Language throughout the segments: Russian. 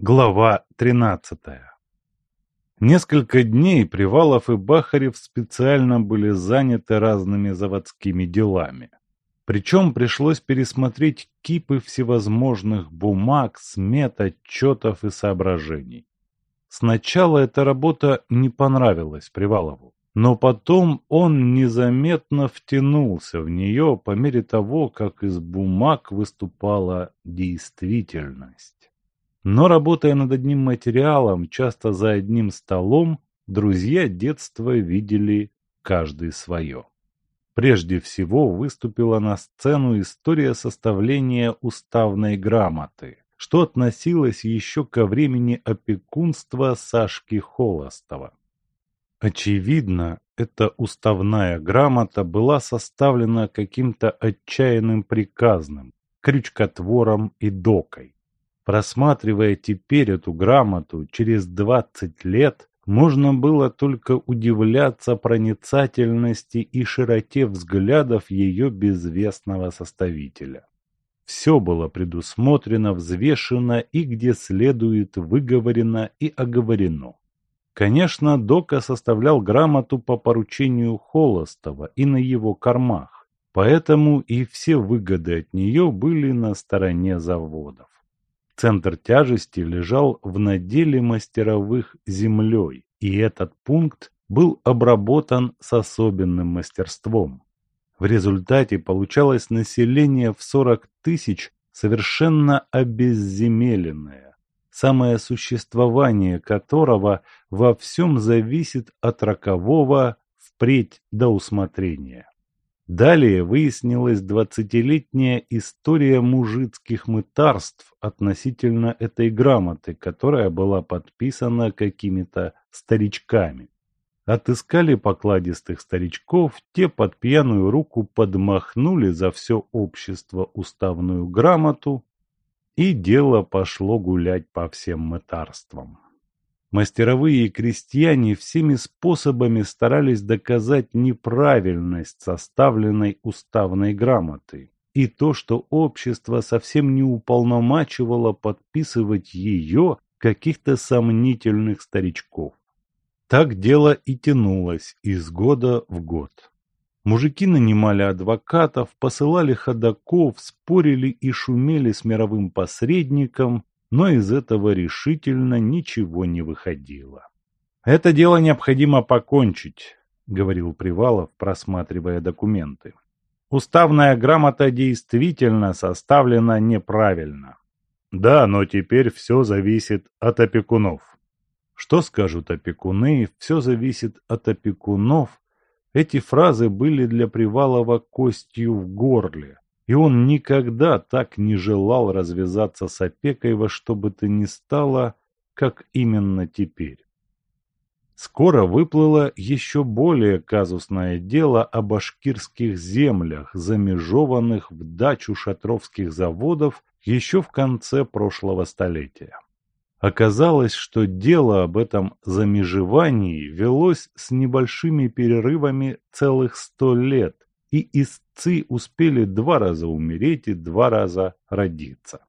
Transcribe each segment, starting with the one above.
Глава 13. Несколько дней Привалов и Бахарев специально были заняты разными заводскими делами. Причем пришлось пересмотреть кипы всевозможных бумаг, смет, отчетов и соображений. Сначала эта работа не понравилась Привалову, но потом он незаметно втянулся в нее по мере того, как из бумаг выступала действительность. Но работая над одним материалом, часто за одним столом, друзья детства видели каждый свое. Прежде всего выступила на сцену история составления уставной грамоты, что относилось еще ко времени опекунства Сашки Холостова. Очевидно, эта уставная грамота была составлена каким-то отчаянным приказным, крючкотвором и докой. Просматривая теперь эту грамоту через двадцать лет, можно было только удивляться проницательности и широте взглядов ее безвестного составителя. Все было предусмотрено, взвешено и где следует выговорено и оговорено. Конечно, Дока составлял грамоту по поручению Холостова и на его кормах, поэтому и все выгоды от нее были на стороне заводов. Центр тяжести лежал в наделе мастеровых землей, и этот пункт был обработан с особенным мастерством. В результате получалось население в 40 тысяч совершенно обезземеленное, самое существование которого во всем зависит от рокового впредь до усмотрения. Далее выяснилась двадцатилетняя история мужицких мытарств относительно этой грамоты, которая была подписана какими-то старичками. Отыскали покладистых старичков, те под пьяную руку подмахнули за все общество уставную грамоту, и дело пошло гулять по всем мытарствам. Мастеровые и крестьяне всеми способами старались доказать неправильность составленной уставной грамоты и то, что общество совсем не уполномачивало подписывать ее каких-то сомнительных старичков. Так дело и тянулось из года в год. Мужики нанимали адвокатов, посылали ходаков, спорили и шумели с мировым посредником, но из этого решительно ничего не выходило. «Это дело необходимо покончить», — говорил Привалов, просматривая документы. «Уставная грамота действительно составлена неправильно. Да, но теперь все зависит от опекунов. Что скажут опекуны, все зависит от опекунов. Эти фразы были для Привалова костью в горле и он никогда так не желал развязаться с опекой во что бы то ни стало, как именно теперь. Скоро выплыло еще более казусное дело о башкирских землях, замежованных в дачу шатровских заводов еще в конце прошлого столетия. Оказалось, что дело об этом замежевании велось с небольшими перерывами целых сто лет, и истцы успели два раза умереть и два раза родиться.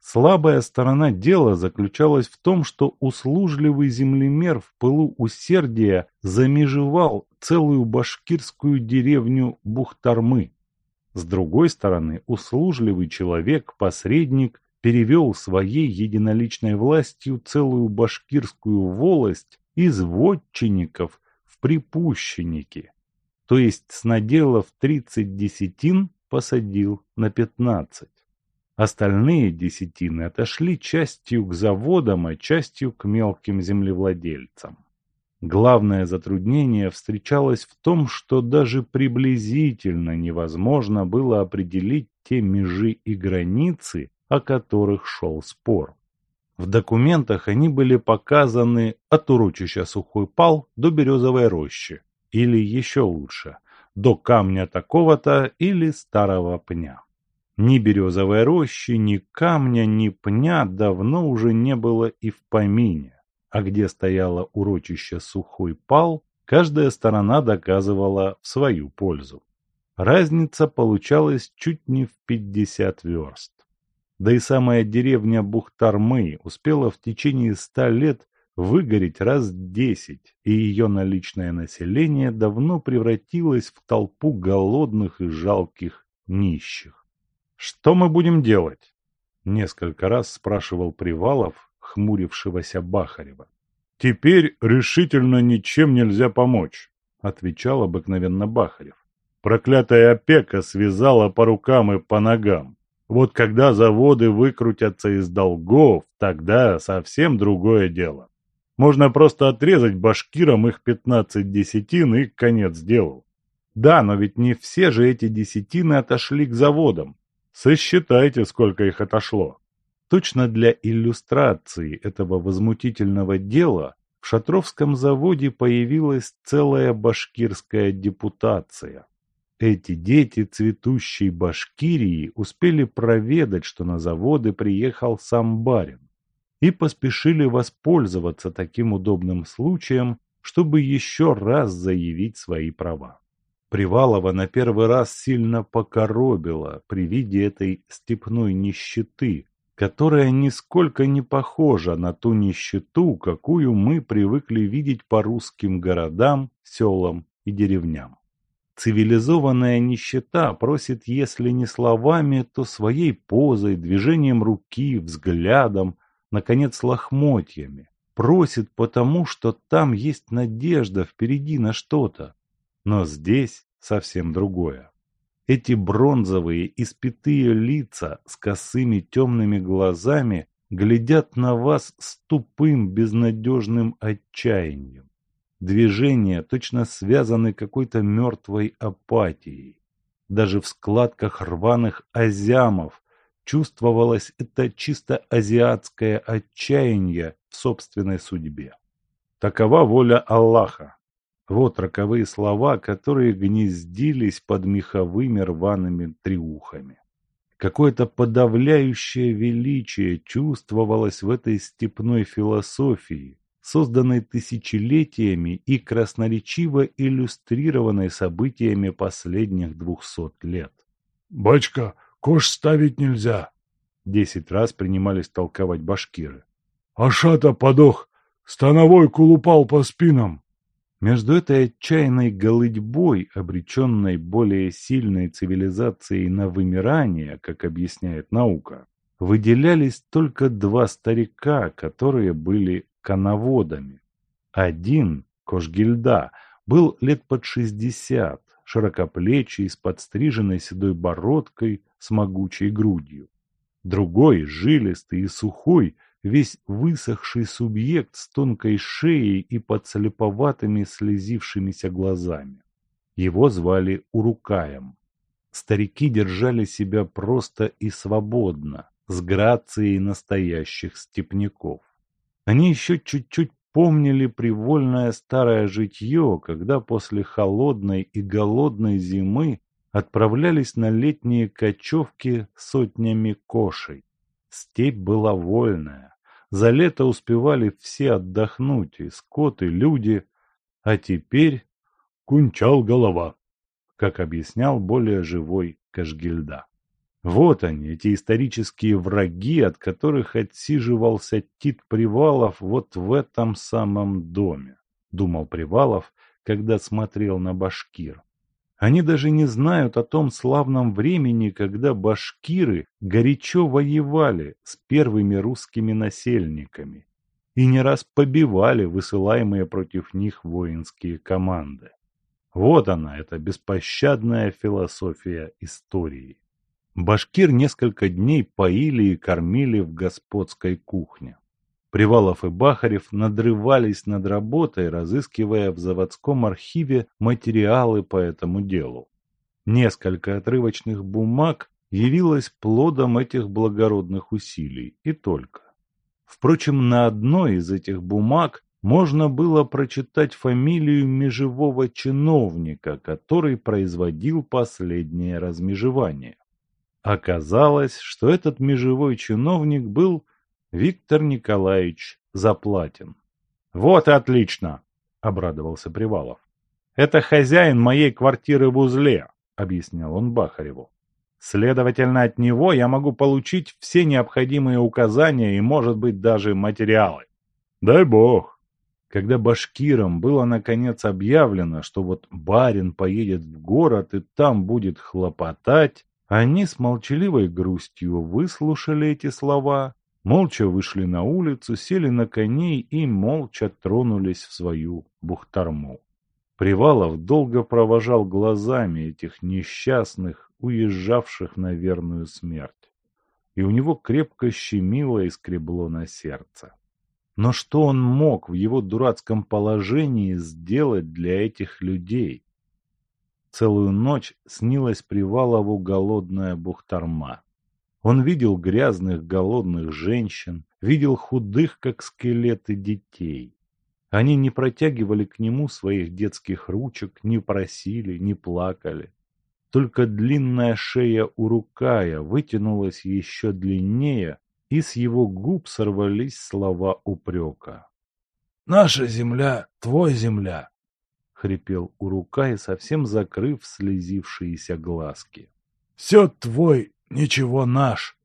Слабая сторона дела заключалась в том, что услужливый землемер в пылу усердия замежевал целую башкирскую деревню Бухтармы. С другой стороны, услужливый человек, посредник, перевел своей единоличной властью целую башкирскую волость из вотчинников в припущенники то есть с наделов 30 десятин посадил на 15. Остальные десятины отошли частью к заводам, а частью к мелким землевладельцам. Главное затруднение встречалось в том, что даже приблизительно невозможно было определить те межи и границы, о которых шел спор. В документах они были показаны от урочища Сухой Пал до Березовой рощи, или еще лучше, до камня такого-то или старого пня. Ни березовой рощи, ни камня, ни пня давно уже не было и в помине, а где стояло урочище сухой пал, каждая сторона доказывала в свою пользу. Разница получалась чуть не в пятьдесят верст. Да и самая деревня Бухтармы успела в течение ста лет выгореть раз десять, и ее наличное население давно превратилось в толпу голодных и жалких нищих. «Что мы будем делать?» – несколько раз спрашивал Привалов, хмурившегося Бахарева. «Теперь решительно ничем нельзя помочь», – отвечал обыкновенно Бахарев. «Проклятая опека связала по рукам и по ногам. Вот когда заводы выкрутятся из долгов, тогда совсем другое дело. Можно просто отрезать башкирам их пятнадцать десятин и конец делу. Да, но ведь не все же эти десятины отошли к заводам. Сосчитайте, сколько их отошло. Точно для иллюстрации этого возмутительного дела в Шатровском заводе появилась целая башкирская депутация. Эти дети цветущей Башкирии успели проведать, что на заводы приехал сам барин, и поспешили воспользоваться таким удобным случаем, чтобы еще раз заявить свои права. Привалова на первый раз сильно покоробило при виде этой степной нищеты, которая нисколько не похожа на ту нищету, какую мы привыкли видеть по русским городам, селам и деревням. Цивилизованная нищета просит, если не словами, то своей позой, движением руки, взглядом, наконец, лохмотьями. Просит потому, что там есть надежда впереди на что-то. Но здесь совсем другое. Эти бронзовые, испитые лица с косыми темными глазами глядят на вас с тупым, безнадежным отчаянием. Движения точно связаны какой-то мертвой апатией. Даже в складках рваных азямов чувствовалось это чисто азиатское отчаяние в собственной судьбе. Такова воля Аллаха. Вот роковые слова, которые гнездились под меховыми рваными триухами. Какое-то подавляющее величие чувствовалось в этой степной философии, созданной тысячелетиями и красноречиво иллюстрированной событиями последних двухсот лет. «Бачка, кош ставить нельзя!» Десять раз принимались толковать башкиры. «Ашата подох, становой кулупал по спинам!» Между этой отчаянной голыдьбой, обреченной более сильной цивилизацией на вымирание, как объясняет наука, выделялись только два старика, которые были коноводами. Один, Кошгильда, был лет под шестьдесят, широкоплечий, с подстриженной седой бородкой, с могучей грудью. Другой, жилистый и сухой, весь высохший субъект с тонкой шеей и подслеповатыми слезившимися глазами. Его звали Урукаем. Старики держали себя просто и свободно, с грацией настоящих степняков. Они еще чуть-чуть помнили привольное старое житье, когда после холодной и голодной зимы отправлялись на летние кочевки сотнями кошей. Степь была вольная. За лето успевали все отдохнуть, и скот, и люди. А теперь кунчал голова, как объяснял более живой Кашгильда. Вот они, эти исторические враги, от которых отсиживался Тит Привалов вот в этом самом доме, думал Привалов, когда смотрел на башкир. Они даже не знают о том славном времени, когда башкиры горячо воевали с первыми русскими насельниками и не раз побивали высылаемые против них воинские команды. Вот она, эта беспощадная философия истории. Башкир несколько дней поили и кормили в господской кухне. Привалов и Бахарев надрывались над работой, разыскивая в заводском архиве материалы по этому делу. Несколько отрывочных бумаг явилось плодом этих благородных усилий, и только. Впрочем, на одной из этих бумаг можно было прочитать фамилию межевого чиновника, который производил последнее размежевание. Оказалось, что этот межевой чиновник был Виктор Николаевич Заплатин. «Вот и отлично!» – обрадовался Привалов. «Это хозяин моей квартиры в узле», – объяснял он Бахареву. Следовательно, от него я могу получить все необходимые указания и, может быть, даже материалы. Дай бог. Когда башкирам было наконец объявлено, что вот барин поедет в город и там будет хлопотать, они с молчаливой грустью выслушали эти слова, молча вышли на улицу, сели на коней и молча тронулись в свою бухтарму. Привалов долго провожал глазами этих несчастных, уезжавших на верную смерть, и у него крепко щемило и скребло на сердце. Но что он мог в его дурацком положении сделать для этих людей? Целую ночь снилась Привалову голодная бухтарма. Он видел грязных голодных женщин, видел худых, как скелеты, детей. Они не протягивали к нему своих детских ручек, не просили, не плакали. Только длинная шея Урукая вытянулась еще длиннее, и с его губ сорвались слова упрека. «Наша земля — твой земля!» — хрипел Урукай, совсем закрыв слезившиеся глазки. «Все твой, ничего наш.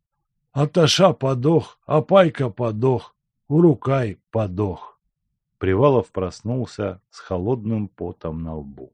Аташа подох, Апайка подох, Урукай подох». Привалов проснулся с холодным потом на лбу.